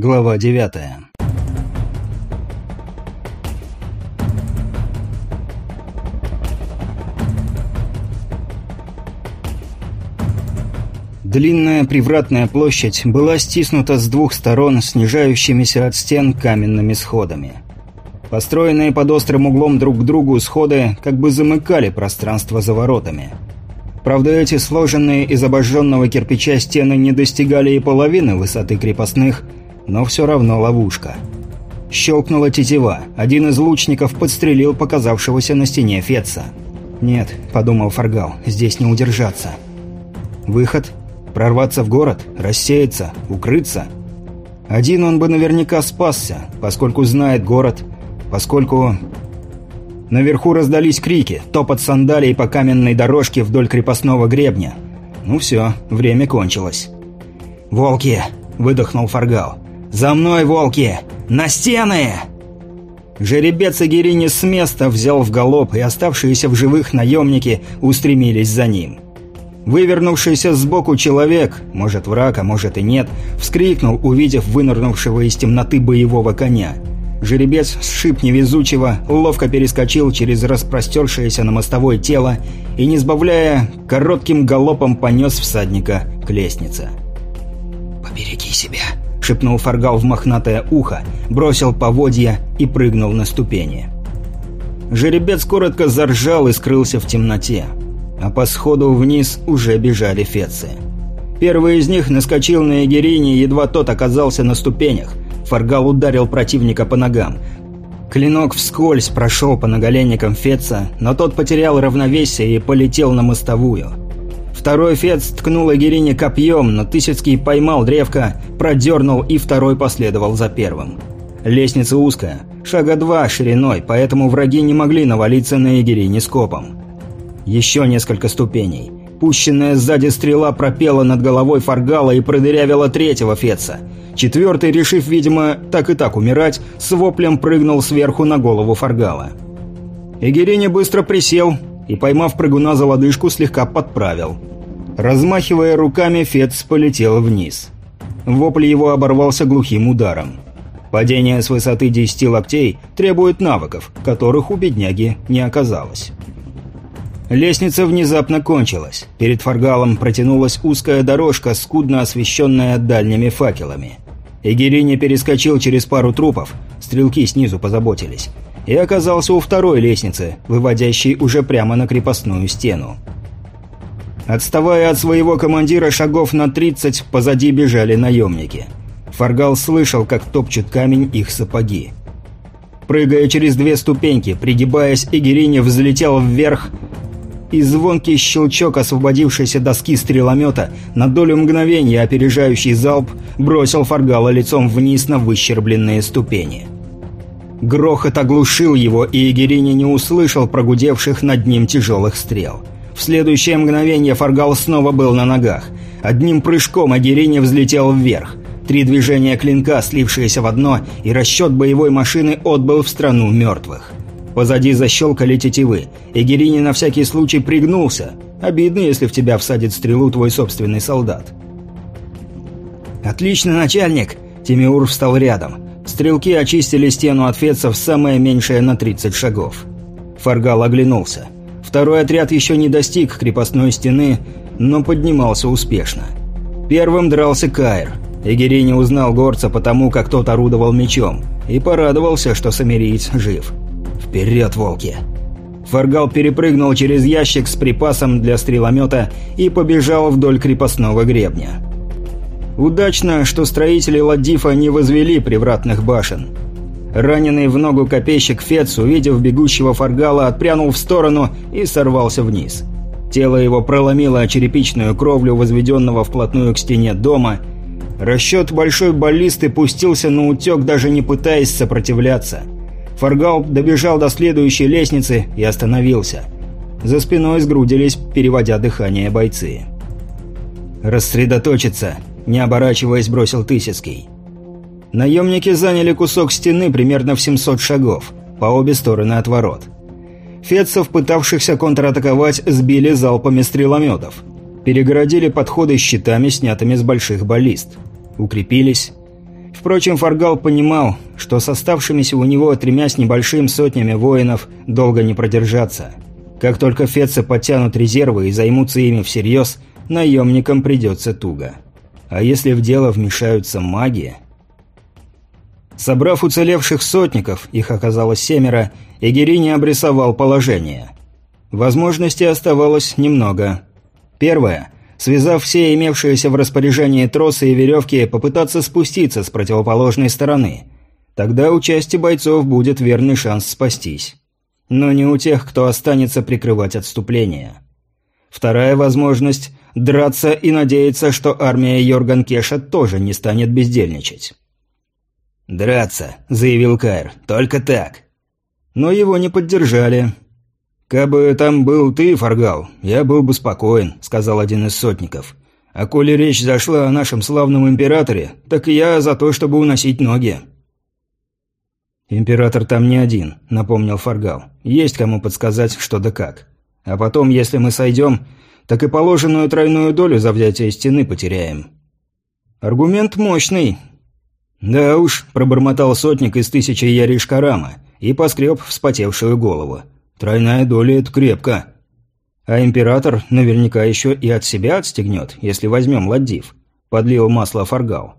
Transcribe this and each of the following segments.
Глава 9 Длинная привратная площадь была стиснута с двух сторон снижающимися от стен каменными сходами. Построенные под острым углом друг к другу сходы как бы замыкали пространство за воротами. Правда, эти сложенные из обожженного кирпича стены не достигали и половины высоты крепостных, но все равно ловушка. Щелкнула тетива. Один из лучников подстрелил показавшегося на стене Фетца. «Нет», — подумал Фаргал, — «здесь не удержаться». «Выход?» Прорваться в город? Рассеяться? Укрыться? Один он бы наверняка спасся, поскольку знает город, поскольку... Наверху раздались крики, топот сандалий по каменной дорожке вдоль крепостного гребня. Ну все, время кончилось. «Волки!» – выдохнул Фаргал. «За мной, волки! На стены!» Жеребец Агирини с места взял в галоп, и оставшиеся в живых наемники устремились за ним. Вывернувшийся сбоку человек, может враг, а может и нет, вскрикнул, увидев вынырнувшего из темноты боевого коня. Жеребец сшиб невезучего, ловко перескочил через распростершееся на мостовой тело и, не сбавляя, коротким галопом понес всадника к лестнице. «Побереги себя», — шепнул Фаргал в мохнатое ухо, бросил поводья и прыгнул на ступени. Жеребец коротко заржал и скрылся в темноте а по сходу вниз уже бежали фецы. Первый из них наскочил на Егерине, едва тот оказался на ступенях. Фаргал ударил противника по ногам. Клинок вскользь прошел по наголенникам Феца, но тот потерял равновесие и полетел на мостовую. Второй Фец ткнул Эгерине копьем, но Тысяцкий поймал древко, продернул и второй последовал за первым. Лестница узкая, шага два шириной, поэтому враги не могли навалиться на Егерине скопом. Еще несколько ступеней. Пущенная сзади стрела пропела над головой Фаргала и продырявила третьего Феца. Четвертый, решив, видимо, так и так умирать, с воплем прыгнул сверху на голову Фаргала. Эгерини быстро присел и, поймав прыгуна за лодыжку, слегка подправил. Размахивая руками, Фец полетел вниз. Вопль его оборвался глухим ударом. Падение с высоты 10 локтей требует навыков, которых у бедняги не оказалось. Лестница внезапно кончилась. Перед фаргалом протянулась узкая дорожка, скудно освещенная дальними факелами. Эгерини перескочил через пару трупов, стрелки снизу позаботились, и оказался у второй лестницы, выводящей уже прямо на крепостную стену. Отставая от своего командира шагов на 30, позади бежали наемники. Фаргал слышал, как топчут камень их сапоги. Прыгая через две ступеньки, пригибаясь, Эгерини взлетел вверх, и звонкий щелчок освободившейся доски стреломета, на долю мгновения опережающий залп, бросил Фаргала лицом вниз на выщербленные ступени. Грохот оглушил его, и Егерини не услышал прогудевших над ним тяжелых стрел. В следующее мгновение Фаргал снова был на ногах. Одним прыжком Агирини взлетел вверх. Три движения клинка, слившиеся в одно, и расчет боевой машины отбыл в страну мертвых. Позади защелкали тетивы. Эгерини на всякий случай пригнулся. Обидно, если в тебя всадит стрелу твой собственный солдат. «Отлично, начальник!» Тимиур встал рядом. Стрелки очистили стену от фецов самое меньшее на 30 шагов. Фаргал оглянулся. Второй отряд еще не достиг крепостной стены, но поднимался успешно. Первым дрался Каир. Эгерини узнал горца потому, как тот орудовал мечом, и порадовался, что самириец жив. «Вперед, волки!» Фаргал перепрыгнул через ящик с припасом для стреломета и побежал вдоль крепостного гребня. Удачно, что строители Ладифа не возвели привратных башен. Раненый в ногу копейщик Фец, увидев бегущего Фаргала, отпрянул в сторону и сорвался вниз. Тело его проломило черепичную кровлю, возведенного вплотную к стене дома. Расчет большой баллисты пустился на утек, даже не пытаясь сопротивляться – Фаргал добежал до следующей лестницы и остановился. За спиной сгрудились, переводя дыхание бойцы. «Рассредоточиться!» – не оборачиваясь, бросил Тысяцкий. Наемники заняли кусок стены примерно в 700 шагов, по обе стороны от ворот. Фетцев, пытавшихся контратаковать, сбили залпами стрелометов. Перегородили подходы щитами, снятыми с больших баллист. Укрепились. Впрочем, Фаргал понимал, что с оставшимися у него тремя с небольшим сотнями воинов долго не продержаться. Как только фетцы подтянут резервы и займутся ими всерьез, наемникам придется туго. А если в дело вмешаются маги... Собрав уцелевших сотников, их оказалось семеро, Эгерини обрисовал положение. Возможностей оставалось немного. Первое связав все имевшиеся в распоряжении тросы и веревки, попытаться спуститься с противоположной стороны. Тогда у части бойцов будет верный шанс спастись. Но не у тех, кто останется прикрывать отступление. Вторая возможность – драться и надеяться, что армия Йорган Кеша тоже не станет бездельничать. «Драться», – заявил Кайр, – «только так». Но его не поддержали – «Кабы там был ты, Фаргал, я был бы спокоен», — сказал один из сотников. «А коли речь зашла о нашем славном императоре, так я за то, чтобы уносить ноги». «Император там не один», — напомнил Фаргал. «Есть кому подсказать, что да как. А потом, если мы сойдем, так и положенную тройную долю за взятие стены потеряем». «Аргумент мощный». «Да уж», — пробормотал сотник из тысячи Яришкарама и поскреб вспотевшую голову. Тройная доля – это крепко. А император наверняка еще и от себя отстегнет, если возьмем Ладдив. Подлил масло Фаргал.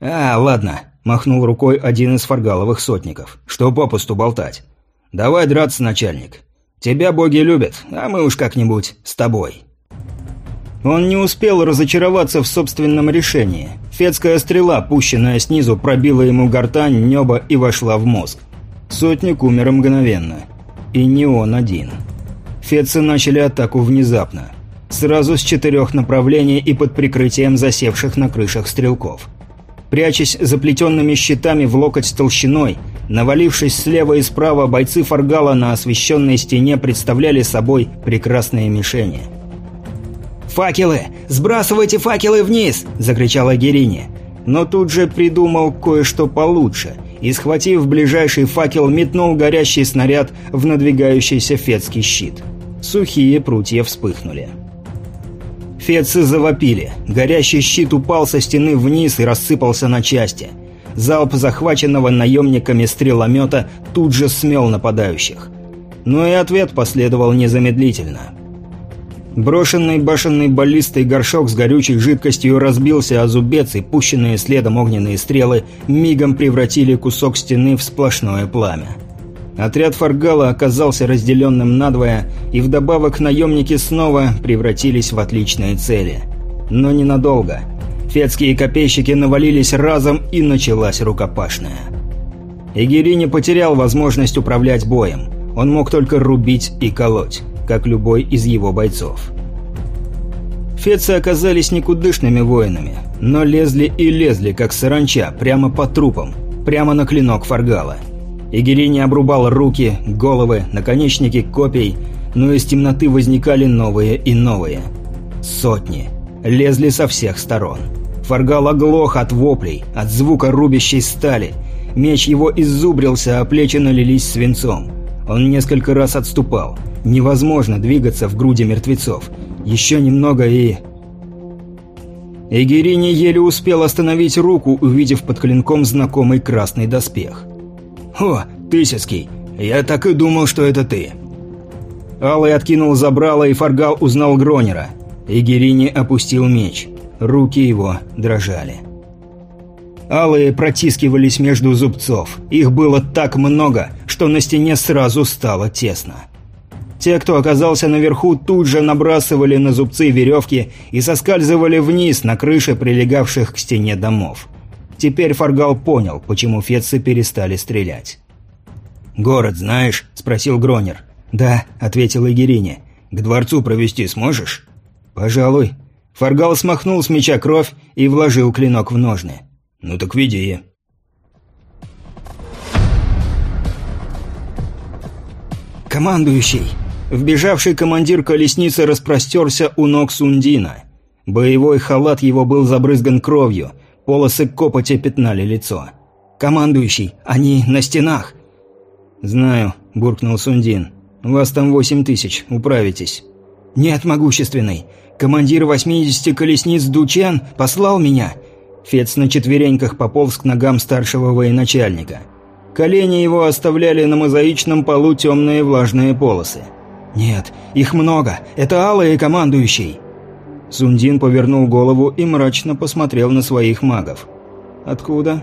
«А, ладно», – махнул рукой один из фаргаловых сотников. «Что попусту болтать? Давай драться, начальник. Тебя боги любят, а мы уж как-нибудь с тобой». Он не успел разочароваться в собственном решении. Фетская стрела, пущенная снизу, пробила ему гортань, небо и вошла в мозг. Сотник умер мгновенно. И не он один. Фецы начали атаку внезапно. Сразу с четырех направлений и под прикрытием засевших на крышах стрелков. Прячась за плетенными щитами в локоть толщиной, навалившись слева и справа, бойцы Фаргала на освещенной стене представляли собой прекрасные мишени. «Факелы! Сбрасывайте факелы вниз!» – закричала Герини. Но тут же придумал кое-что получше и, схватив ближайший факел, метнул горящий снаряд в надвигающийся фетский щит. Сухие прутья вспыхнули. Фетцы завопили. Горящий щит упал со стены вниз и рассыпался на части. Залп захваченного наемниками стреломета тут же смел нападающих. Но и ответ последовал незамедлительно. Брошенный башенный баллистой горшок с горючей жидкостью разбился о зубец, и пущенные следом огненные стрелы мигом превратили кусок стены в сплошное пламя. Отряд Фаргала оказался разделенным надвое, и вдобавок наемники снова превратились в отличные цели. Но ненадолго. Фетские копейщики навалились разом, и началась рукопашная. Игири не потерял возможность управлять боем. Он мог только рубить и колоть как любой из его бойцов. Фецы оказались никудышными воинами, но лезли и лезли, как саранча, прямо по трупам, прямо на клинок Фаргала. Игери не обрубал руки, головы, наконечники копий, но из темноты возникали новые и новые. Сотни. Лезли со всех сторон. Фаргал оглох от воплей, от звука рубящей стали. Меч его иззубрился, а плечи налились свинцом. Он несколько раз отступал – Невозможно двигаться в груди мертвецов. Еще немного и... Эгерини еле успел остановить руку, увидев под клинком знакомый красный доспех. «О, Тысяцкий! Я так и думал, что это ты!» Алый откинул забрало, и Фаргал узнал Гронера. Эгерини опустил меч. Руки его дрожали. Алые протискивались между зубцов. Их было так много, что на стене сразу стало тесно. Те, кто оказался наверху, тут же набрасывали на зубцы веревки и соскальзывали вниз на крыши прилегавших к стене домов. Теперь Фаргал понял, почему фетцы перестали стрелять. «Город знаешь?» – спросил Гронер. «Да», – ответил Игерине. «К дворцу провести сможешь?» «Пожалуй». Фаргал смахнул с меча кровь и вложил клинок в ножны. «Ну так веди». «Командующий!» Вбежавший командир колесницы распростерся у ног Сундина. Боевой халат его был забрызган кровью, полосы копоти пятнали лицо. «Командующий, они на стенах!» «Знаю», – буркнул Сундин. «Вас там восемь тысяч, управитесь». «Нет, могущественный. Командир 80 колесниц Дучен послал меня. Фец на четвереньках пополз к ногам старшего военачальника. Колени его оставляли на мозаичном полу темные влажные полосы. «Нет, их много. Это алые командующий». Сундин повернул голову и мрачно посмотрел на своих магов. «Откуда?»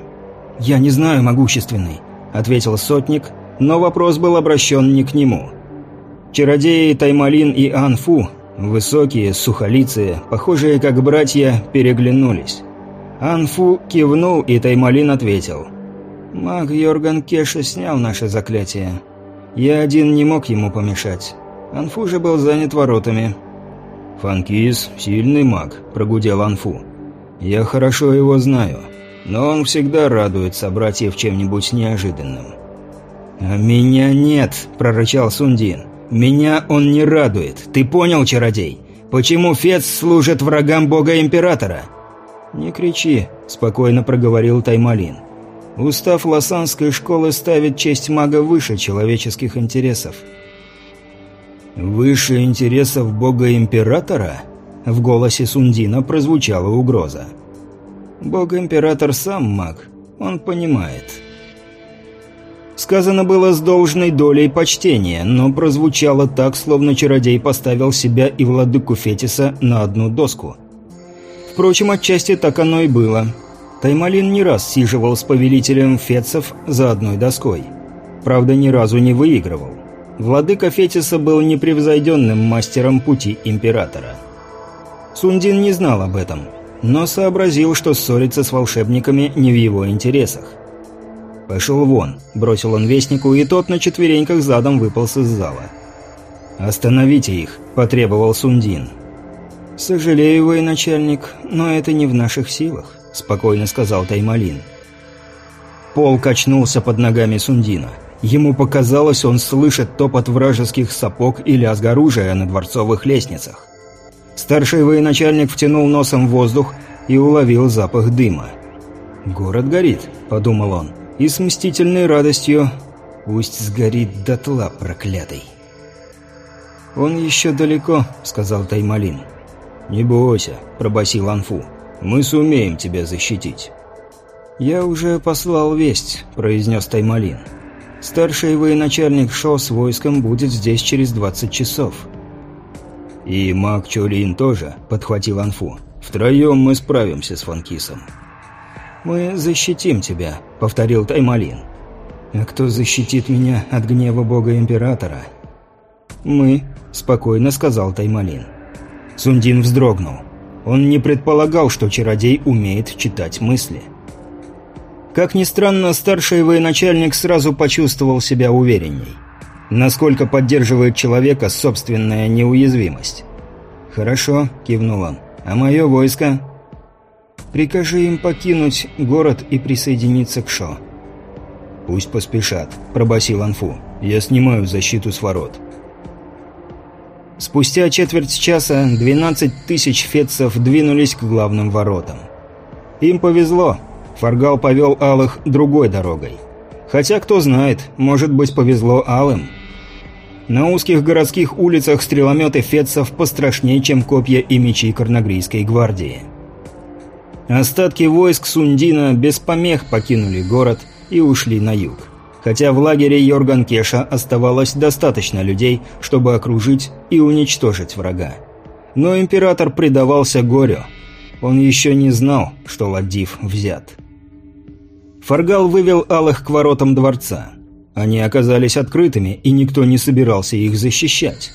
«Я не знаю, могущественный», — ответил сотник, но вопрос был обращен не к нему. Чародеи Таймалин и Анфу, высокие, сухолицые, похожие как братья, переглянулись. Анфу кивнул, и Таймалин ответил. «Маг Йорган Кеша снял наше заклятие. Я один не мог ему помешать. Анфу же был занят воротами». «Фанкис – сильный маг», – прогудел Анфу. «Я хорошо его знаю, но он всегда радует собратьев чем-нибудь неожиданным». «А меня нет», – прорычал Сундин. «Меня он не радует. Ты понял, чародей? Почему Фец служит врагам бога-императора?» «Не кричи», – спокойно проговорил Таймалин. «Устав Лосанской школы ставит честь мага выше человеческих интересов». «Выше интересов бога-императора?» В голосе Сундина прозвучала угроза. «Бог-император сам маг. Он понимает». Сказано было с должной долей почтения, но прозвучало так, словно чародей поставил себя и владыку Фетиса на одну доску – Впрочем, отчасти так оно и было. Таймалин не раз сиживал с повелителем Фетцев за одной доской. Правда, ни разу не выигрывал. Владыка Фетиса был непревзойденным мастером пути императора. Сундин не знал об этом, но сообразил, что ссориться с волшебниками не в его интересах. «Пошел вон», – бросил он вестнику, и тот на четвереньках задом выполз из зала. «Остановите их», – потребовал Сундин. «Сожалею, военачальник, но это не в наших силах», – спокойно сказал Таймалин. Пол качнулся под ногами Сундина. Ему показалось, он слышит топот вражеских сапог и лязг оружия на дворцовых лестницах. Старший военачальник втянул носом воздух и уловил запах дыма. «Город горит», – подумал он, – «и с мстительной радостью пусть сгорит дотла, проклятый». «Он еще далеко», – сказал Таймалин. «Не бойся», – пробасил Анфу. «Мы сумеем тебя защитить». «Я уже послал весть», – произнес Таймалин. «Старший военачальник Шо с войском будет здесь через 20 часов». «И маг Чолин тоже», – подхватил Анфу. «Втроем мы справимся с Фанкисом». «Мы защитим тебя», – повторил Таймалин. «А кто защитит меня от гнева бога-императора?» «Мы», – спокойно сказал Таймалин. Сундин вздрогнул. Он не предполагал, что чародей умеет читать мысли. Как ни странно, старший военачальник сразу почувствовал себя уверенней. Насколько поддерживает человека собственная неуязвимость. «Хорошо», — кивнул он. «А мое войско?» «Прикажи им покинуть город и присоединиться к Шо». «Пусть поспешат», — пробасил Анфу. «Я снимаю защиту с ворот». Спустя четверть часа 12 тысяч фетцев двинулись к главным воротам. Им повезло. Фаргал повел алых другой дорогой. Хотя, кто знает, может быть повезло алым. На узких городских улицах стрелометы фетцев пострашнее, чем копья и мечи Корногрийской гвардии. Остатки войск Сундина без помех покинули город и ушли на юг хотя в лагере Йорган-Кеша оставалось достаточно людей, чтобы окружить и уничтожить врага. Но император предавался горю. Он еще не знал, что Ладив взят. Фаргал вывел алых к воротам дворца. Они оказались открытыми, и никто не собирался их защищать.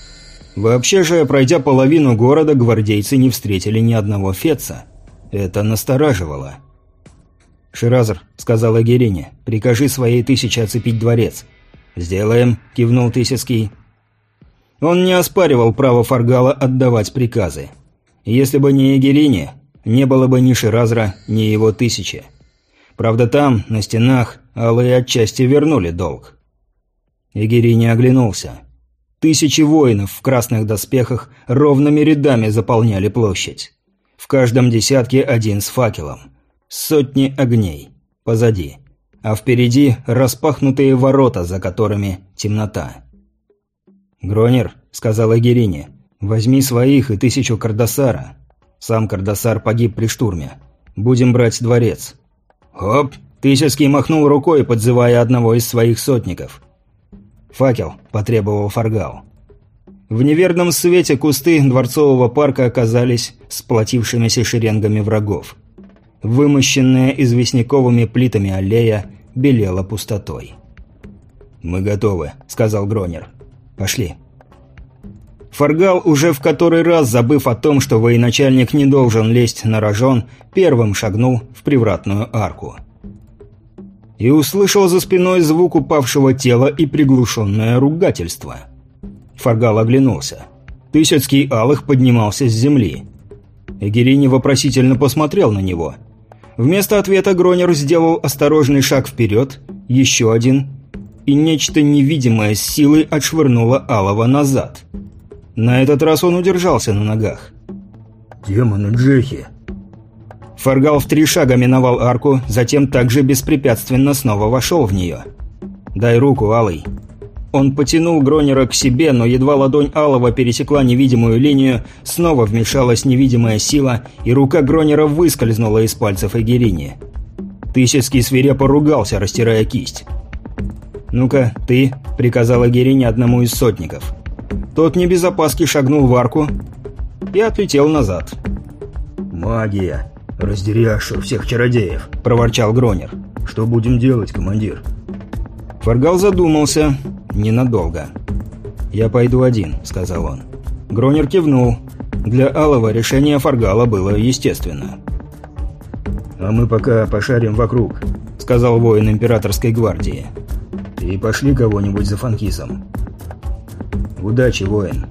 Вообще же, пройдя половину города, гвардейцы не встретили ни одного феца. Это настораживало. «Ширазр», — сказала Герине, — «прикажи своей тысяче оцепить дворец». «Сделаем», — кивнул Тысяцкий. Он не оспаривал право Фаргала отдавать приказы. Если бы не Егерине, не было бы ни Ширазра, ни его тысячи. Правда, там, на стенах, алые отчасти вернули долг. Егерине оглянулся. Тысячи воинов в красных доспехах ровными рядами заполняли площадь. В каждом десятке один с факелом. Сотни огней. Позади. А впереди распахнутые ворота, за которыми темнота. «Гронер», — сказала Герине, — «возьми своих и тысячу Кардасара». Сам Кардасар погиб при штурме. Будем брать дворец». «Хоп!» – Тысяцкий махнул рукой, подзывая одного из своих сотников. «Факел», – потребовал Фаргал. В неверном свете кусты дворцового парка оказались сплотившимися шеренгами врагов. Вымощенная известняковыми плитами аллея белела пустотой. «Мы готовы», — сказал Гронер. «Пошли». Фаргал, уже в который раз забыв о том, что военачальник не должен лезть на рожон, первым шагнул в привратную арку. И услышал за спиной звук упавшего тела и приглушенное ругательство. Фаргал оглянулся. Тысяцкий Алых поднимался с земли. Эгерини вопросительно посмотрел на него. Вместо ответа Гронер сделал осторожный шаг вперед, еще один, и нечто невидимое с силой отшвырнуло Алова назад. На этот раз он удержался на ногах. «Демоны Джехи!» Фаргал в три шага миновал арку, затем также беспрепятственно снова вошел в нее. «Дай руку, Алый!» Он потянул Гронера к себе, но едва ладонь Алова пересекла невидимую линию, снова вмешалась невидимая сила, и рука Гронера выскользнула из пальцев Эгерини. Тысяцкий свирепо ругался, растирая кисть. «Ну-ка, ты», — приказал Эгерини одному из сотников. Тот не без опаски шагнул в арку и отлетел назад. «Магия! Раздери Ашу всех чародеев!» — проворчал Гронер. «Что будем делать, командир?» Фаргал задумался. Ненадолго. «Я пойду один», — сказал он. Гронер кивнул. Для Алова решение Фаргала было естественно. «А мы пока пошарим вокруг», — сказал воин Императорской гвардии. «И пошли кого-нибудь за Фанкисом». «Удачи, воин»,